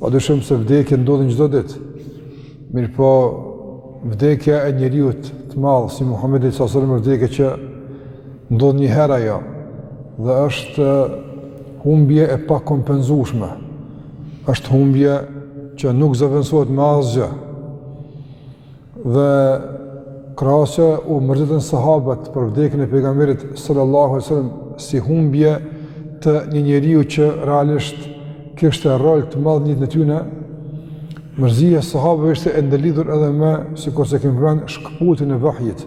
Pa dyshim se vdekje ndodhin çdo ditë, mirëpo vdekja e njeriut të madh, si Muhammedi sallallahu alaihi wasallam është vdekje që ndodh një herë ajo, dhe është humbje e pakompensueshme, është humbje që nuk zëvendësohet me asgjë. Dhe krahas se u mërzitën sahabët për vdekjen e pejgamberit sallallahu alaihi wasallam si humbje të një njeriu që realisht kishte rol të madh në jetën e tyre. Mërzia e sahabëve ishte e ndërlidhur edhe me sikurse kemi vënë shkëputjen e vahjit.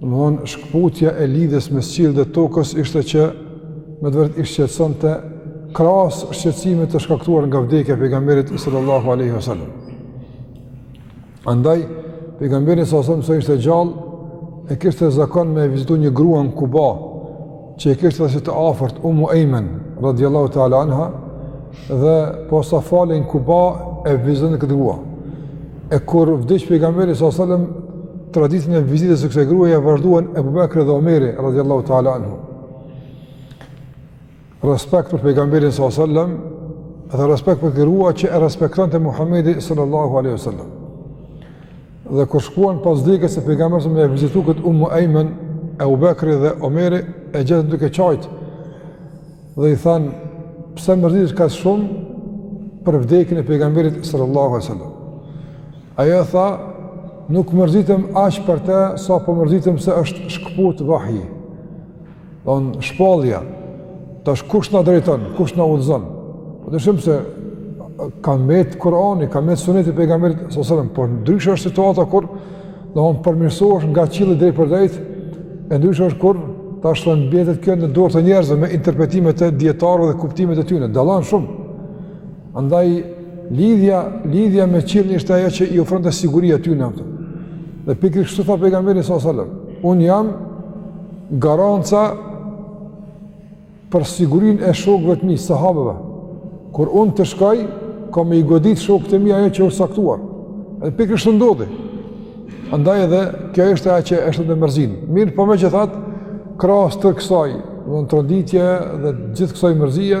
Domethënë shkëputja e lidhjes mes qiellit dhe tokës ishte që me të vërtetë i shqetësonte krahas shqetësimit të shkaktuar nga vdekja e pejgamberit sallallahu alaihi wasallam. Andaj, pejgamberi sallallahu alaihi wasallam sa ishte gjallë, e kishte zakon me vizitu një grua në Kuba, që e kishte edhe si të afërt, Umu Ejmen, radiallahu ta'ala anha, dhe posa falej n'Kuba, e vizitonte këtë grua. E kur vdiq pejgamberi sallallahu alaihi wasallam, traditën e vizitës së kësaj grua, e vazhduan Ebu Bekri dhe Omeri, radiallahu ta'ala anhu. Respekt për pejgamberin sallallahu alaihi wasallam dhe respekt për atë grua që e respektonte Muhamedi sallallahu alaihi wasallam. Dhe kur shkuan pas vdekjes së pejgamberit me e vizitu këtë Umu Ejmen, Ebu Bekri dhe Omeri e gjetën duke qajt. Dhe i thanë, pse mërzitesh kaq shumë për vdekjen e pejgamberit sallallahu alaihi wasallam? Ajo tha, nuk mërzitem aq për të sa po mërzitem se është shkëput vahji. Domethënë shpallja, tash kush na drejton, kush na udhëzon? Pa dyshim se ka mbet Kur'ani, ka mbet Suneti i pejgamberit sallallahu alajhi wasallam, por ndryshe është situata kur domethënë përmirësohesh nga qielli drejtpërdrejt, e ndryshe është kur tash thon mbetet kjo në dorë të njerëzve me interpretimet e dijetarëve dhe kuptimet e tyre, dallon shumë. Andaj, lidhja, lidhja me qiellin ishte ajo që i ofronte siguri atyne, ata. Dhe pikërisht kështu tha pejgamberi sallallahu alaihi wasallam, unë jam garanca për sigurinë e shokëve të mi, sahabëve, kur unë të shkoj, ka me i godit shokët e mi ajo që është caktuar. Edhe pikërisht ashtu ndodhi. Andaj edhe, kjo ishte ajo që e shtonte mërzinë. Mirëpo, megjithatë, krahas kësaj, domethënë tronditje dhe gjithë kësaj mërzie,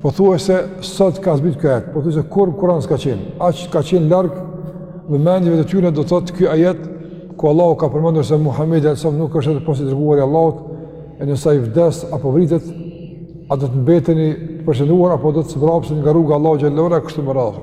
Pothuajse sot ka zbrit ky ajet, pothuajse kurrë në Kur'an s'ka qenë, aq ka qenë larg vëmendjeve të tyre do të thotë ky ajet, ku Allahu ka përmendur se Muhammedi nuk është veçse i dërguar i Allahut, e nëse ai vdes apo vritet, a do të mbeteni të përqendruar apo do të zbrapseni nga rruga e Allahut xhel-le, e, kështu me radhë.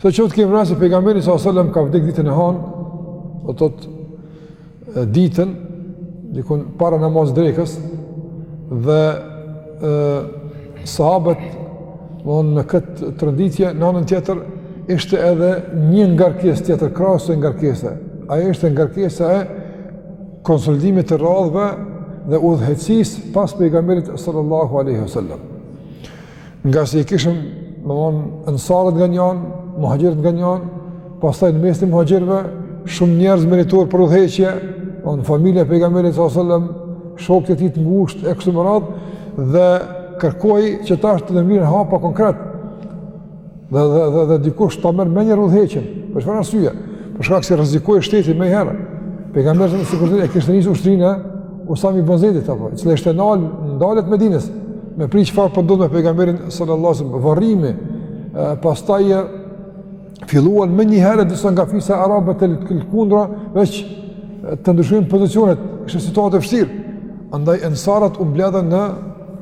Sido qoftë, kemi pa se pejgamberi s.a.s. ka vdek ditën e hanë, dhe atë ditën, dikun para namaz drekës, dhe e, sahabët, dhe në këtë tronditje, në anën tjetër, ishte edhe një ngarkesë tjetër, krahas kësaj ngarkese. Ajo ishte ngarkesa e konsolidimit të radhëve dhe udhëheqësisë pas pejgamberit sallallahu aleyhi sallam. Ngase i kishim, domethonë, ensarët nga një anë, muhaxhirët nga një anë, pastaj në mesin e muhaxhirëve, shumë njerëz meritorë për udhëheqje, familja e pejgamberit sallallahu alajhi wasallam, shokët e tij të ngushtë e kështu me radhë dhe kërkoi që tash të ndërmirren hapa konkretë. Dhe, dhe, dhe, dhe dikush ta marrë menjëherë udhëheqjen, për çfarë arsye, për shkak se rrezikoi shteti menjëherë, pejgamberi s.a.s. e kishte nis ushtrinë e Usame bin Zejdit, apo, e cila ishte nalë, n'dalje të Medinës, me prit çfarë po ndodh po me pejgamberin sallallahu sallam, varrimi, pastaj filluan menjëherë disa nga fiset arabe të lëkundura, veç të ndryshojnë pozicionet, ishte situatë e vështirë, andaj ensarët u mbledhen në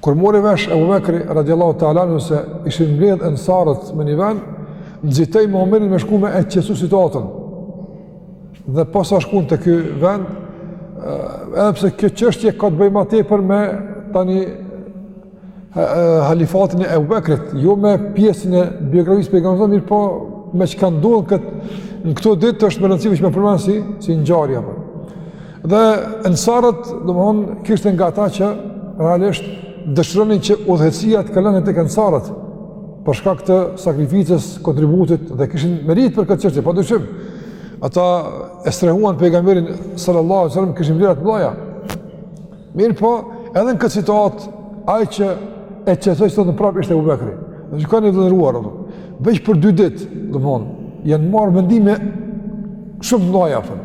Kur mori vesh Abu Bekri radiallahu ta'ala anhu se ishin mbledh ensarët në një ven, nxitoi me Omerin me shku me e qetësu situatën. Dhe pasi shkun te ky ven, edhe pse kjo çështje ka të bëjë ma tepër me tani halifatin e Abu Bekrit, jo me pjesën e biografisë pejgamberit, mirëpo meqë ka ndodh këtë, në këto ditë është me rëndësi që me përmend si, si ngjarje. Për. Dhe ensarët, domethonë, kishte nga ata që realisht dëshironin që udhëheqësia të kalonte tek ensarët për shkak të sakrificës, kontributit dhe kishin meritë për këtë çështje, pa dyshim. Ata e strehuan pejgamberin sallallahu sallam, kishin vlera të mdhaja. Mirëpo, edhe në këtë situatë, ai që e qetësoi situatën prapë ishte Ebu Bekri. Dhe shikoni, të nderuar, veç për dy ditë, domethonë, janë marrë vendime shumë të mdhaja, fënë.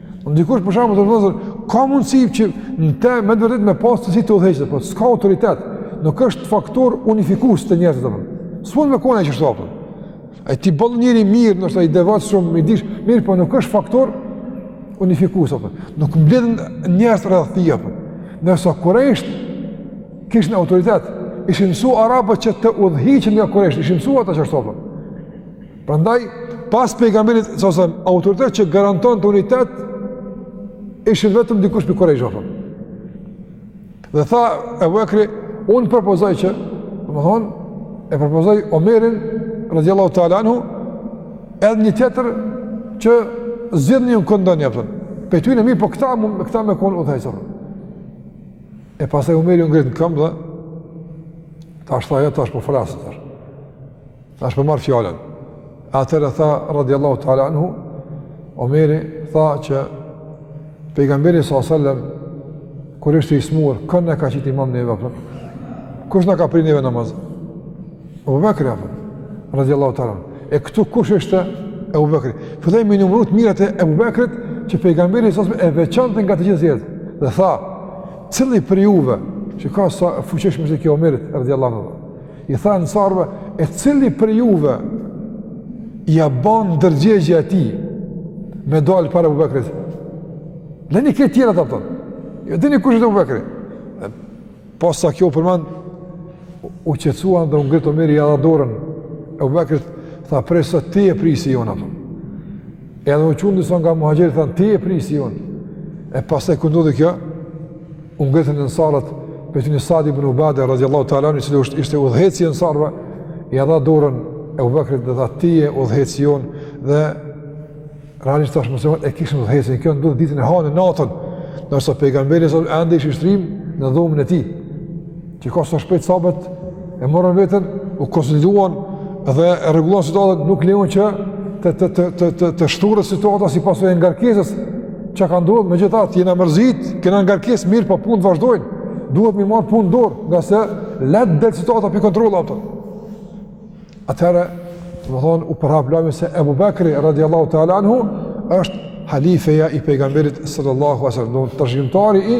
Ndokush për shembull vllezër, ka mundësi që në te me të vërtetë me pas aftësi të udhëheqë, por s'ka autoritet. Nuk është faktor unifikues te njerëzit apo. S'mund me kona që shtopën. Ai ti bën njeri i mirë, ndoshta i devotshëm, i dishëm, mirëpo nuk është faktor unifikues apo. Nuk mblidhen njerëz rreth tij apo. Ndërsa kurejsht kishin autoritet, ishin mësu arabët që të udhëhiqen nga kurejsht, ishin mësu ata që shtopën. Prandaj pas pejgamberit s.a.s. autoritet që garantonte unitetin ishte vetëm dikush prej Kurejshëve, a kupton. Dhe tha Ebu Bekri, unë propozoj që, domethënë, e propozoj Omerin, radiallahu ta'ala anhu, edhe një tjetër që zgjidhni ju kën doni, a kupton. Prej tyre ni, po këta, këta me konë udhëheqës, E pastaj Omeri u ngrit në këmë dhe, tash tha, ja, tash po flas, tash. Tash po marr fjalën. Atëherë tha radiallahu ta'ala anhu, Omeri tha që pejgamberi sallallahu alaihi wasallam kur ishte i smur, kën na ka qit imam neve. Kush na ka prinë neve namaz? Abu Bakr apo? Radiallahu ta'ala. E këtu kush ishte Abu Bakri? Filloi me i numëru të mirat e Abu Bakrit që pejgamberi sallallahu alaihi wasallam e veçante nga të gjithë tjerët. Dhe tha, cili prej juve çka sa e fuqishme kjo e Omerit radiallahu ta'ala. I tha ensarëve, e cili prej juve ia ban ndërgjegjja e tij me dalë para Ebu Bekrit? Leni këta tjerat, a kupton. Jo, e dini kush është Ebu Bekri. Dhe pasi kjo u përmend, u qetësuan dhe u ngrit Omeri ia dha dorën Ebu Bekrit, tha, prej sot ti je prijësi jonë, a kupton. Edhe u çun disa nga muhaxhirët, thanë, ti je prijësi jonë. E pastaj kur ndodhi kjo, u ngritën ensarët, prej tyre Sad ibn Ubade, radiallahu ta'ala anhu, që ishte udhëheqësi i ensarëve, ia dha dorën Ebu Bekrit dhe tha, ti je udhëheqësi jonë, dhe realisht tash muslimanët e kishin udhëheqësin kjo ndodhi ditën e hanë natën ndërsa pejgamberi s.a.s. ende ishte i shtrirë në dhomën e tij Çka sa shpejt sahabët e morën vetën, u konsoliduan dhe rregulluan situatën, nuk lejuan që të të të të të, të shthuret situata si pasojë e ngarkesës që ka ndodhur, megjithatë jena mërzit, kena ngarkesë mirëpo punët vazhdojnë. Duhet me marr punën në dorë, ngase lehtë del situata pa kontroll, a kupton. Atëherë, domethënë u përhap lajmi se Abu Bakri radhiyallahu ta'ala anhu është halifeja i pejgamberit sallallahu alaihi wasallam, trashëgimtari i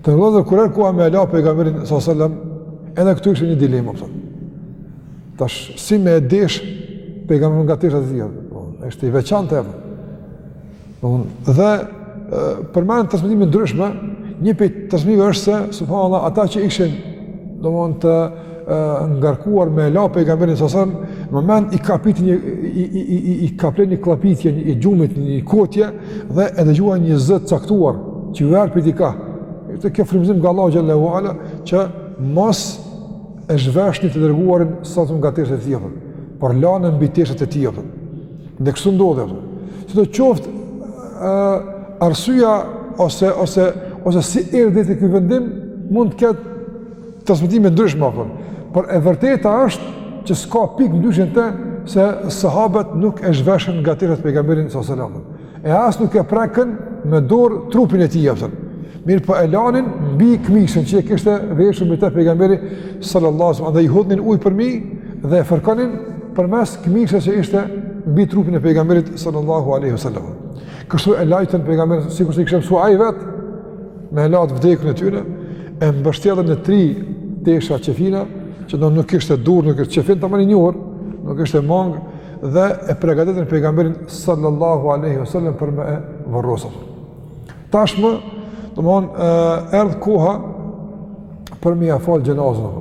Të vëllëzër, kur erdh koha me e la pejgamberin s.a.s. edhe këtu ishte një dilemë, a kupton. Tash, si me e zhvesh pejgamberin nga teshat e tij, është i veçantë edhe. Dhe përmenden transmetime të ndryshme, një prej transmetimeve është se, subhanallah, ata që ishin, domethënë të ngarkuar me la pejgamberin s.a.s. në një moment i kapit i i i i kaplon një kllapitje e gjumit një kotje dhe e dëgjuan një zë të caktuar që u erdh prej dikah kjo frymëzim nga Allahu xhel-le ue ala që mos e zhveshni të dërguarin s.a.s. nga teshat e tij, a kupton, por lane mbi teshat e tij, a kupton, dhe kështu ndodhi sido qoftë uh, arsyja ose, ose, ose si erdh deri te ky vendim mund të ketë transmetime ndryshme ato. Por e vërteta është që s'ka pikë dyshimi te se sahabët nuk e zhveshën nga teshat pejgamberin alejhi selam. E as nuk e prekën me dorë trupin e tij, i thonë. Mirëpo e lanin mbi këmishën që e kishte veshur mbi te pejgamberi sallallahu sëllam. Dhe i hudhnin ujë përmi dhe e fërkonin përmes këmishës që ishte mbi trupin e pejgamberit sallallahu aleyhi sallam. Kështu e lajtën pejgamberin sikurse i kishte mësu ai vetë Me i la të vdekurit e tyre, e mbështjellën në tri tesha qefina, që do nuk ishte dur, nuk ishte qefin tamam i njohur, nuk ishte mangë, dhe e pregatitën pejgamberin sallallahu aleyhi wa sallam për me e vorrosur. Tashmë, domethonë, erdh koha për me ja fal xhenazën.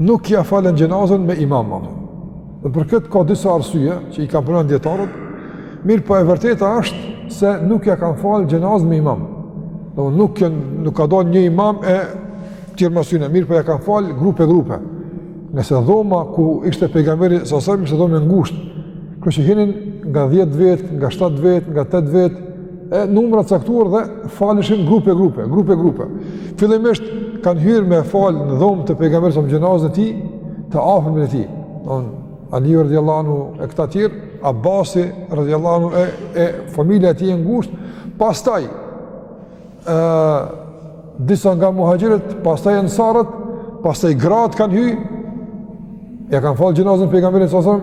Nuk ia falën xhenazën me imam. Dhe për këtë ka disa arsye që i kanë përmend dietarët. Mirëpo e vërteta është se nuk ia kanë fal xhenazën me imam. Do nuk kanë nuk ka dalë një imam e tjerë mas tyne, mirëpo ja kanë fal grupe grupe. Ngase dhoma ku ishte pejgamberi sa sa ishte dhoma e ngushtë, kështu që hinin nga 10 vetë, nga 7 vetë, nga 8 vetë, e numra të caktuar dhe faleshin grupe grupe, grupe grupe. Fillimisht kanë hyrë me fal në dhomë të pejgamberit sallallahu alajhi wasallam xhenazën e tij, të afërmit e tij. Don Ali radhiyallahu anhu e këta të tjerë, Abbasi radhiyallahu anhu e, e familja e tij e ngushtë, pastaj Ë disa nga muhaxhirët, pastaj ensarët, pastaj gratë kanë hy. Ja kanë fal xhenazën pejgamberit sa sa.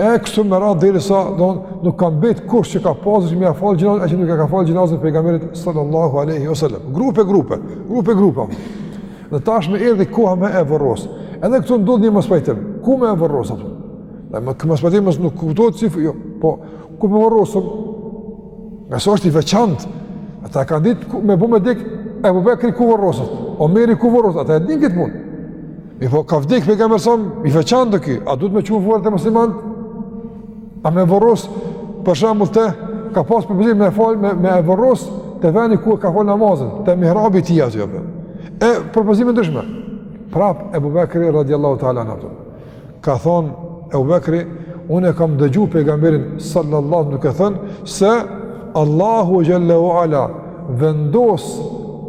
E kështu me radhë derisa do nuk ka mbet kush që ka pasur që me ja fal xhenazën, që nuk e ka fal xhenazën pejgamberit sallallahu alaihi wasallam. Grupe grupe, grupe grupe. Dhe tashmë erdhi koha me e vorros. Edhe këtu ndodh një mospajtim. Ku me e vorros apo? Dhe me këtë mospajtim mos nuk kuptohet si jo, po Ku me vorros? Ngase është i veçantë. Ata kanë ditë me bo me dek Ebu Bekri ku vorroset. Omeri ku vorroset, ata e dinë këtë punë. Mirëpo ka vdek pejgamberi sëm, i veçantë ky. A duhet me çu në vorret e muslimanëve? A me vorros për shembull te ka pas propozime me fal me me vorros te veni ku ka fal namazën, te mihrabi tij aty apo. E propozime ndryshme. Prap Ebu Bekri radiallahu ta'ala anhu Ka thënë Ebu Bekri, unë e kam dëgju pejgamberin sallallahu duke thënë se Allahu Xhelle we Ala vendos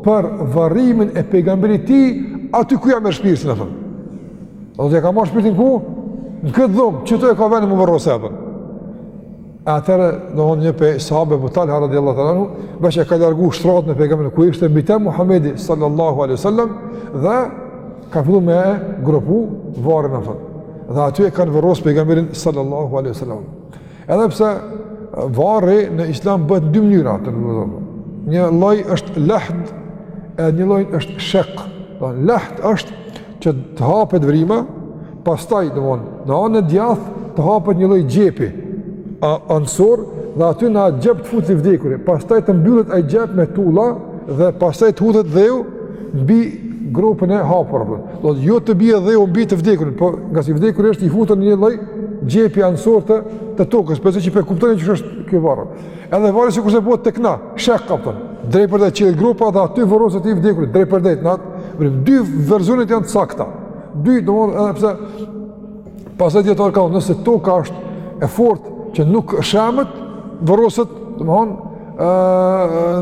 për varrimin e pejgamberit tij aty ku ja merr shpirtin e thënë. Dhe ja ka marrë shpirtin ku? Në këtë dhomë, qëtu e ka venin me u vorros e thënë. E atëherë, do thonë një prej sahabëve Abu Talha radhiyallahu ta'ala anhu, veç e ka largu shtratin e pejgamberit ku ishte mbi të Muhamedi sallallahu alaihi wasallam dhe ka fillu me gropu varrin aty. Dhe aty e kanë vorros pejgamberin sallallahu alaihi wasallam. Edhe pse varri në Islam bëhet në dy mënyra do thonë. Një lloj është lahd, e një lloj është shaq. Lahd është që të hapet vrima, Pastaj, do thonë, në anë të djathtë hapet një lloj xhepi anësor dhe aty në atë xhep të futet i vdekuri. Pastaj të mbyllet ai xhep me tulla dhe pastaj të hudhet dheu mbi gropën e hapur. Do të thotë jo të bie dheu mbi të vdekurin, po ngase i vdekuri është i futur në një lloj xhepi anësor të, të tokës, përse që e po kuptoni që është ky varr. Edhe varri sikurse bëhet tek na, shek, kupton. Drejtpërdrejt çelet gropa dhe aty vorroset i vdekuri drejtpërdrejt n'at. Dy versionet janë të sakta. Dy, domethonë edhe pse, pastaj dijetarë ka, nëse toka është e fortë që nuk shemet, vorroset, domethonë,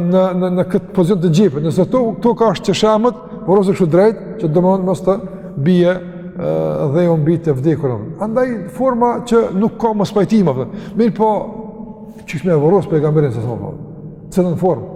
në, në, në këtë pozicion të xhepit, nëse to, toka është që shemet, vorroset kështu drejt, që domethonë mos të bije dheu mbi të vdekurin. Andaj, formaqe nuk ka mospajtime, mirëpo, qysh me e vorros pejgamberin, sa sa, cilën formë,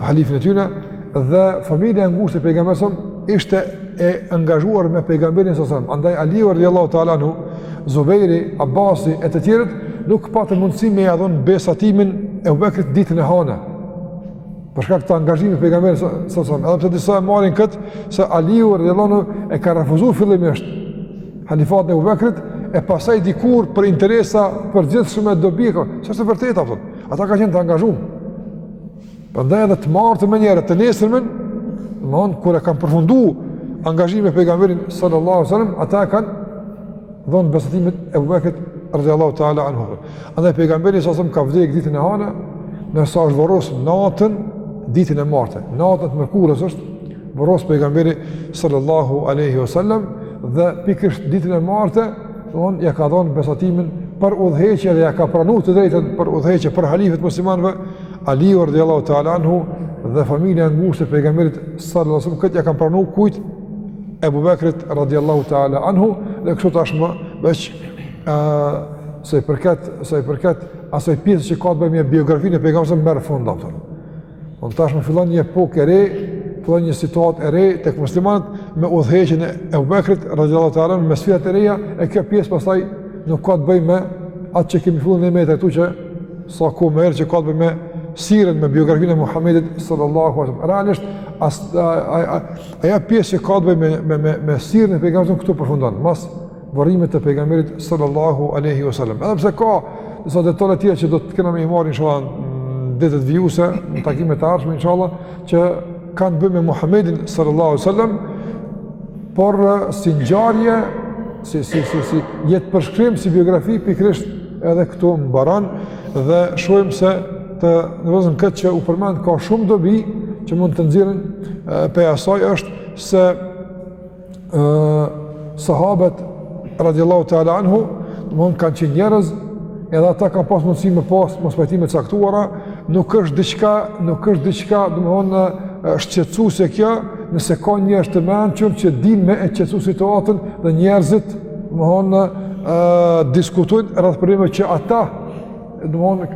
halifin e tyre dhe familja e ngushtë e pejgamberit ishte e angazhuar me pejgamberin sa sa andaj Aliu radiallahu taala anhu Zubejri Abasi e të tjerët nuk patën mundësi me ia dhon besatimin Ebu Bekrit ditën e hanë për shkak të angazhimit të pejgamberit sa sa edhe pse disa e marrin kët se Aliu radiallahu anhu e ka refuzu fillimisht halifatin e Ebu Bekrit e pastaj dikur për interesa të përgjithshme e dobi, kjo s'është e vërteta, kupton. Ata kanë qenë të angazhum. Prandaj edhe të martën menjëherë, të nesërmen, domethonë, kur e kanë përfundu angazhimin me pejgamberin sallallahu sallam, ata e kanë dhonë besatimin Ebu Bekrit radhiyallahu ta'ala anhu. Andaj pejgamberi sallam ka vdek ditën e hanë, ndërsa është vorros natën ditën e martë. Natën e së mërkurës është vorros pejgamberi sallallahu aleyhi sallam dhe pikërisht ditën e martë Thonë ja ka dhonë besatimin për udhëheqje dhe ja ka pranu të drejtën për udhëheqje për halife të muslimanëve Aliu radhiyallahu ta'ala anhu dhe familja e ngushtë e pejgamberit sallallahu alaihi wasallam këtë ja ka pranu kujt Abu Bakrit radhiyallahu ta'ala anhu dhe kështu tashmë veç ë sa i përket sa i përket asaj pjesë që ka të bëjë me biografinë e pejgamberit merr fund do thonë. Po tashmë fillon një epokë e re, fillon një situatë e re tek muslimanët me udhëheqjen e Abu Bekrit radhiyallahu ta'ala me sfidat e reja e kjo pjesë pastaj nuk ka të bëjë me atë që kemi fillu ne me të këtu që sa kohë më herë që ka të bëjë me sirën me biografinë e Muhamedit sallallahu alaihi wasallam. Realisht ajo pjesë që ka të bëjë me me me, me sirën e pejgamberit këtu përfundon. Mas Vorrimit të pejgamberit sallallahu aleyhi wa sallam. Edhe pse ka disa detale tjera që do të kena me i marrë, insha Allah, ditët vijuse, në takimet e ardhshme, insha Allah, që kanë të bëjnë me Muhammedin sallallahu aleyhi wa sallam, por si ngjarje, si, si, si, si, jetëpërshkrim, si biografi, pikërisht edhe këtu mbaron, dhe shohim se të nderum vllazën këtë që u përmend ka shumë dobi që mund të nxirren prej asaj është se sahabët radiallahu ta'ala anhu, domethonë kanë qenë njerëz, edhe ata kanë pas mundësi me pas mospajtime të caktuara, nuk është diçka, nuk është diçka, domethonë, shqetsuse kjo, nëse ka njerëz të mençur që din me e qetsu situatën dhe njerëzit, domethonë, diskutojnë rreth problemeve që ata Domthon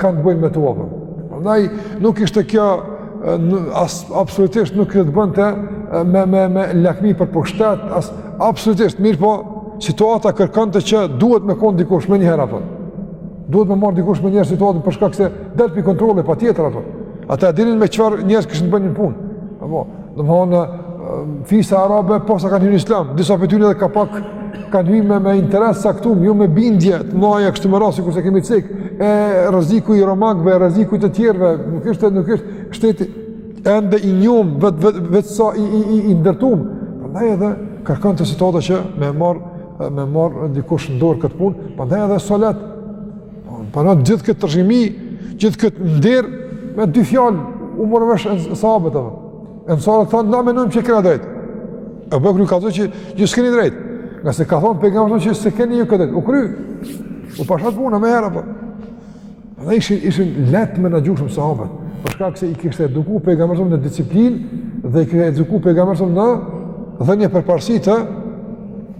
kanë të bëjnë me to apo. Prandaj nuk kishte kjo as absolutisht nuk kishte të bënte me me me lakmi për pushtet, as absolutisht mirëpo situata kërkonte që duhet me kon dikush menjëherë apo. Duhet me marr dikush menjëherë situatën për shkak se del pi kontrolli patjetër apo. Ata e dinin me çfarë njerëz kishin të bënin punë. Apo Domethonë, fisa arabe, posa kanë hy n'islam, disa prej tyre edhe ka pak kanë hynë me, me interes t'caktum, jo me bindje të madhe, kështu me radhë, sikurse kemi cek, e rreziku i romakve, e rreziku i të tjerve, nuk ishte, nuk ishte, shteti, ende i njomë, veç, veç, veç sa i, i, i, i ndërtum. Prandaj edhe kërkonte situata që me marrë, me e marrë dikush në dorë këtë punë, prandaj edhe solet, Pa në gjithë këtë tërshimi, gjithë këtë ndirë, me dy fjalë, u morën vesh sahabët, ensarët thanë, na menojmë që kena drejtë. Ebu Bekri ka thënë që ju s'keni drejtë, ngase ka thonë, pejgamberi që s'e keni ju këtë drejtë, u kry, u fashit puna menjëherë, apo. Dhe ishin, ishin lehtë menaxhushëm sahabët, për shkak se i kishte eduku pejgamberi në disiplinë, dhe i kishte eduku pejgamberi në dhënie përparsi të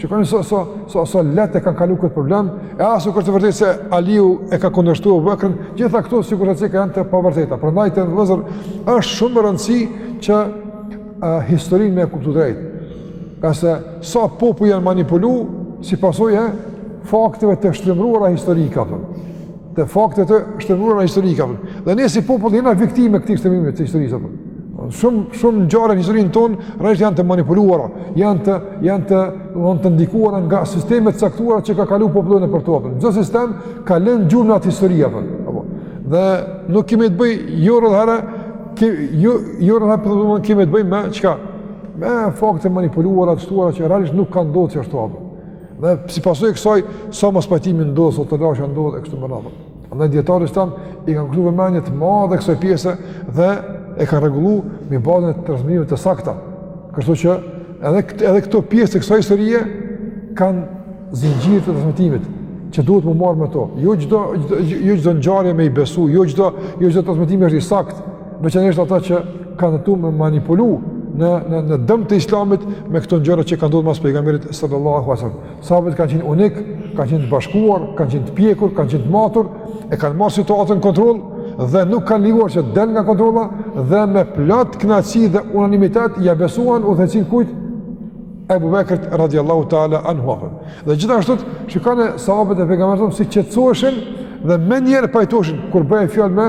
Shikoni sa sa sa sa lehtë e kanë kalu këtë problem, e as nuk është e vërtetë se Aliu e ka kundërshtu Ebu Bekrin, gjitha këto sikur që ceka janë të pavërteta. Prandaj të nderum vllezër, është shumë me rëndësi që uh, historinë me e kuptu drejtë. Ngase sa popuj janë manipulu, si pasojë e fakteve të shtrembëruara historike. Apo. Te faktet e shtrembëruara historike. Dhe ne si popull jemi viktimë e këtij shtrembërimi të historisë apo. Shumë shumë ngjarje në historinë tonë rreth janë të manipuluara, janë të janë domethonë të ndikuara nga sisteme të caktuara që ka kalu populli nëpër to. Çdo sistem ka lënë gjurmë në atë histori apo. Apo. Dhe nuk kemi të bëjmë jo rrallëherë, ke jo jo rrallëherë domethonë kemi të bëjmë me çka? Me fakte të manipuluara, të shtuara që realisht nuk kanë ndodhur ashtu apo. Dhe si pasojë e kësaj, sa mospajtime ndodh, sa telashe ndodh e kështu me radhë. Andaj dijetarët tanë i kanë kushtu vëmendje të madhe kësaj pjese dhe e kanë rregullu me bazën e transmetimit të sakta. Kështu që edhe edhe këto pjesë të kësaj historie kanë zinxhir të transmetimit që duhet m'u marrë me to. Jo çdo jo çdo ngjarje me i besu, jo çdo jo çdo transmetim është i saktë. veçanërisht ata që kanë tentu me manipulu në në në dëm të islamit me këto ngjarje që kanë ndodh mas pejgamberit sallallahu alaihi wasallam. Sahabët kanë qenë unikë, kanë qenë të bashkuar, kanë qenë të pjekur, kanë qenë të matur, e kanë marrë situatën në kontroll dhe nuk kanë lejuar që të dalë nga kontrolla dhe me plot kënaqësi dhe unanimitet ia besuan udhëheqësinë kujt Ebu Bekrit radhiyallahu taala anhu. Dhe gjithashtu shikoni sahabët e pejgamberit si qetësoheshin dhe menjëherë pajtoheshin kur bëhej fjalë me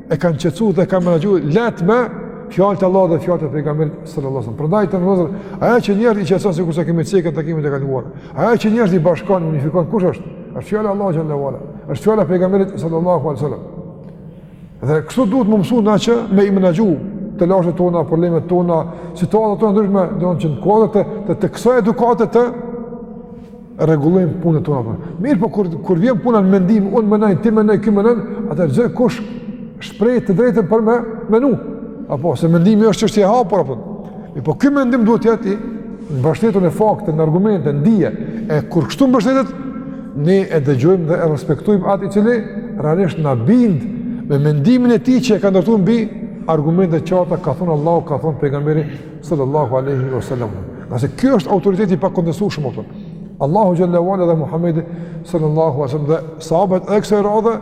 e kanë qetësuar dhe kanë menaxhuar lehtë me fjalët e Allahut dhe fjalët e pejgamberit sallallahu alajhi wasallam. Prandaj të nderuar, ajo që njerëzit i qetëson sikurse e kemi cekë në takimin e kaluar. Ajo që njerëzit i bashkon, unifikon kush është? Është fjala e Allahut xhallahu ala. Është fjala e pejgamberit sallallahu alajhi wasallam. Dhe kështu duhet m'u mësu na që me i menaxhu telashet tona, problemet tona, situatat tona të ndryshme, domethënë që në kuadër të të, të kësaj edukate t'i rregullojmë punët tona apo. Mirëpo kur kur vjen puna në mendim, unë menoj, ti menon, ky menon, atëherë çdokush shpreh të drejtën për me menu. Apo se mendimi është çështje e hapur apo. Mirëpo ky mendim duhet të jetë i mbështetur në fakte, në argumente, në dije. E kur kështu mbështetet, ne e dëgjojmë dhe e respektojmë atë i cili realisht na bind me mendimin e tij që e ka ndërtuar mbi argumente të qarta, ka thënë Allahu, ka thënë pejgamberi sallallahu alaihi wasallam. Se ky është autoriteti i pakontestueshëm apo Allahu xhallahu ala dhe Muhamedi sallallahu alaihi wasallam dhe sahabët edhe kësaj radhe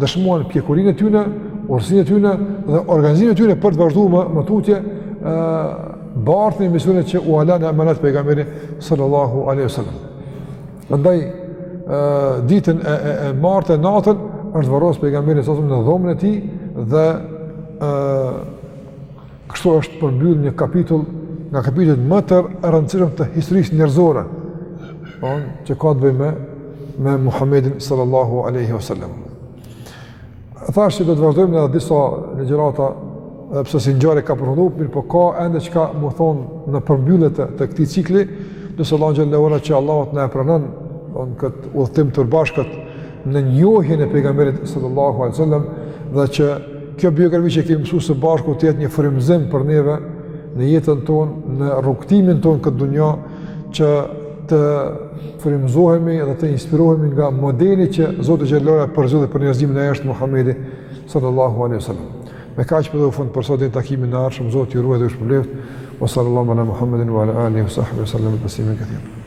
dëshmuan pjekurinë e tyre, urtësinë e tyre dhe organizimin e tyre për të vazhdu më, më tutje ë bartjen e misionit që ua la në emanet pejgamberi sallallahu alaihi wasallam. Prandaj ë ditën e, e, e martë natën është varros pejgamberi sallallahu alaihi wasallam në dhomën e tij dhe ë Kështu është përmbyll një kapitull nga kapitujt më të rëndësishëm të historisë njerëzore, on që ka të bëjë me me Muhammedin sallallahu alaihi wasallam. Thashë se do të vazhdojmë edhe disa ligjërata, edhe pse si ngjarje ka përfunduar, mirëpo ka ende çka m'u thonë në përmbyllje të, të këtij cikli, lus Allahun xhallahu ala që Allahu të na e pranon on kët udhëtim të përbashkët në njohjen e pejgamberit sallallahu alaihi wasallam dhe që kjo biografi që kemi mësu së bashku të jetë një frymëzim për neve në jetën tonë, në rrugëtimin tonë në këtë dunja që të frymëzohemi dhe të inspirohemi nga modeli që Zoti xhel-le shanuhu përzgjodhi për njerëzimin e është Muhamedi sallallahu alaihi wasallam. Me kaq po i japim fund për sot në takimin e ardhshëm Zoti ju ruaj dhe ju shpërbleftë. Wa sallallahu ala Muhammedin wa ala alihi wa sahbihi wa sallam taslima katira.